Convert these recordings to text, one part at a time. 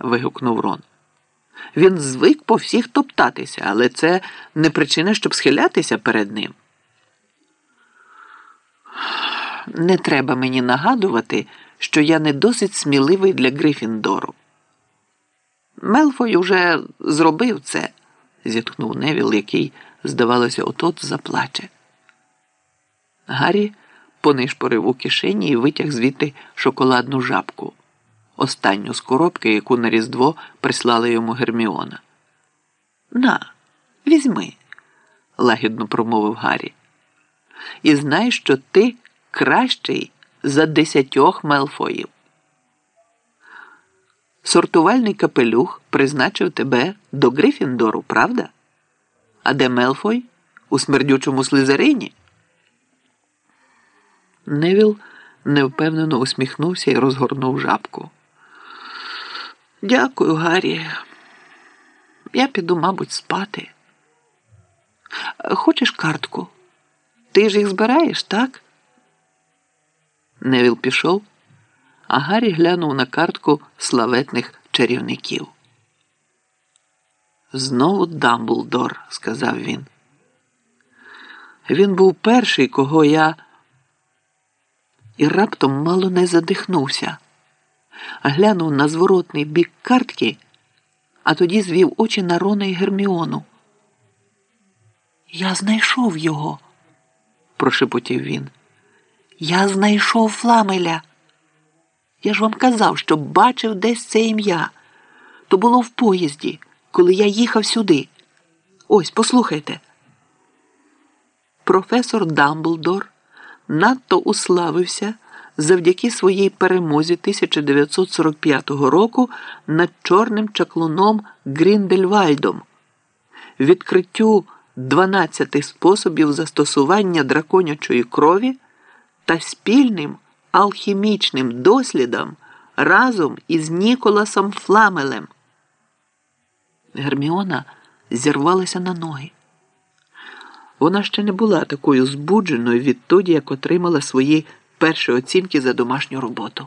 вигукнув Рон. Він звик по всіх топтатися, але це не причина, щоб схилятися перед ним. Не треба мені нагадувати, що я не досить сміливий для Грифіндору. Мелфой уже зробив це, зітхнув Невіл, який, здавалося, отот заплаче. Гаррі понишпорив у кишені і витяг звідти шоколадну жабку, останню з коробки, яку на Різдво прислала йому Герміона. На, візьми, лагідно промовив Гаррі. І знай, що ти кращий за десятьох Мелфоїв. Сортувальний капелюх призначив тебе до Грифіндору, правда? А де Мелфой? У смердючому слизерині? Невіл невпевнено усміхнувся і розгорнув жабку. Дякую, Гаррі. Я піду, мабуть, спати. Хочеш картку? Ти ж їх збираєш, так? Невіл пішов, а Гаррі глянув на картку славетних чарівників. Знову Дамблдор, сказав він. Він був перший, кого я і раптом мало не задихнувся, глянув на зворотний бік картки, а тоді звів очі на Рона і Герміону. Я знайшов його, прошепотів він. Я знайшов фламеля. Я ж вам казав, що бачив десь це ім'я. То було в поїзді, коли я їхав сюди. Ось, послухайте. Професор Дамблдор надто уславився завдяки своїй перемозі 1945 року над чорним чаклуном Гріндельвальдом, відкриттю 12 способів застосування драконячої крові та спільним алхімічним дослідом разом із Ніколасом Фламелем. Герміона зірвалася на ноги. Вона ще не була такою збудженою відтоді, як отримала свої перші оцінки за домашню роботу.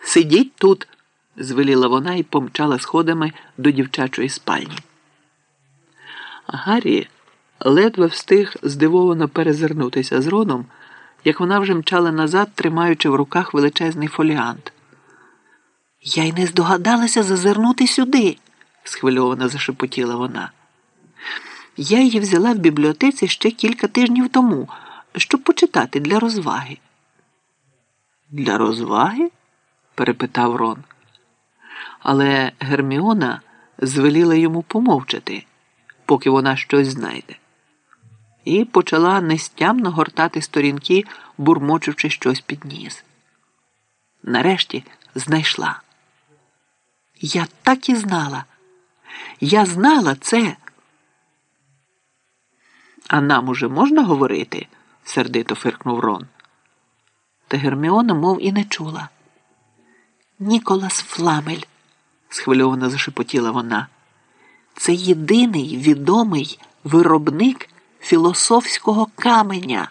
Сидіть тут, звеліла вона і помчала сходами до дівчачої спальні. Гаррі ледве встиг здивовано перезирнутися з Роном, як вона вже мчала назад, тримаючи в руках величезний фоліант. Я й не здогадалася зазирнути сюди, схвильовано зашепотіла вона. Я її взяла в бібліотеці ще кілька тижнів тому, щоб почитати для розваги. Для розваги? перепитав Рон. Але Герміона звеліла йому помовчати, поки вона щось знайде, і почала нестямно гортати сторінки, бурмочучи щось під ніс. Нарешті знайшла. Я так і знала. Я знала це. А нам уже можна говорити? Сердито фиркнув Рон. Та Герміона мов і не чула. Ніколас Фламель, схвильовано зашепотіла вона. Це єдиний відомий виробник філософського каменя.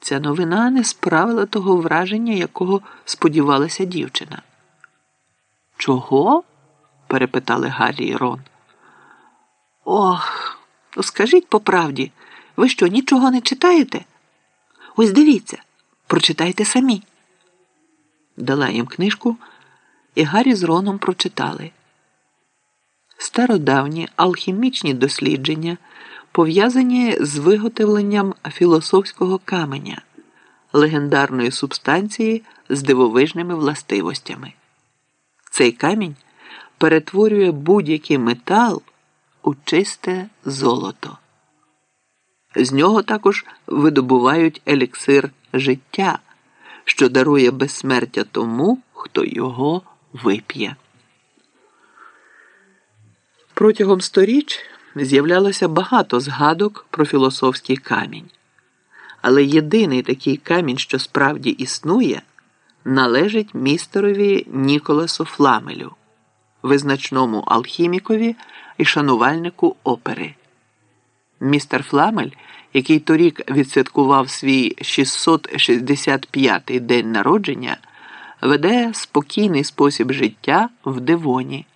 Ця новина не справила того враження, якого сподівалася дівчина. Чого? перепитали Гаррі і Рон. Ох, ну скажіть по правді, ви що, нічого не читаєте? Ось дивіться, прочитайте самі. Дала їм книжку, і Гаррі з Роном прочитали. Стародавні алхімічні дослідження пов'язані з виготовленням філософського каменя, легендарної субстанції з дивовижними властивостями. Цей камінь перетворює будь-який метал у чисте золото. З нього також видобувають еліксир життя, що дарує безсмертя тому, хто його вип'є. Протягом сторіч з'являлося багато згадок про філософський камінь. Але єдиний такий камінь, що справді існує, належить містерові Ніколасу Фламелю, визначному алхімікові і шанувальнику опери. Містер Фламель, який торік відсвяткував свій 665-й день народження, веде спокійний спосіб життя в Девоні.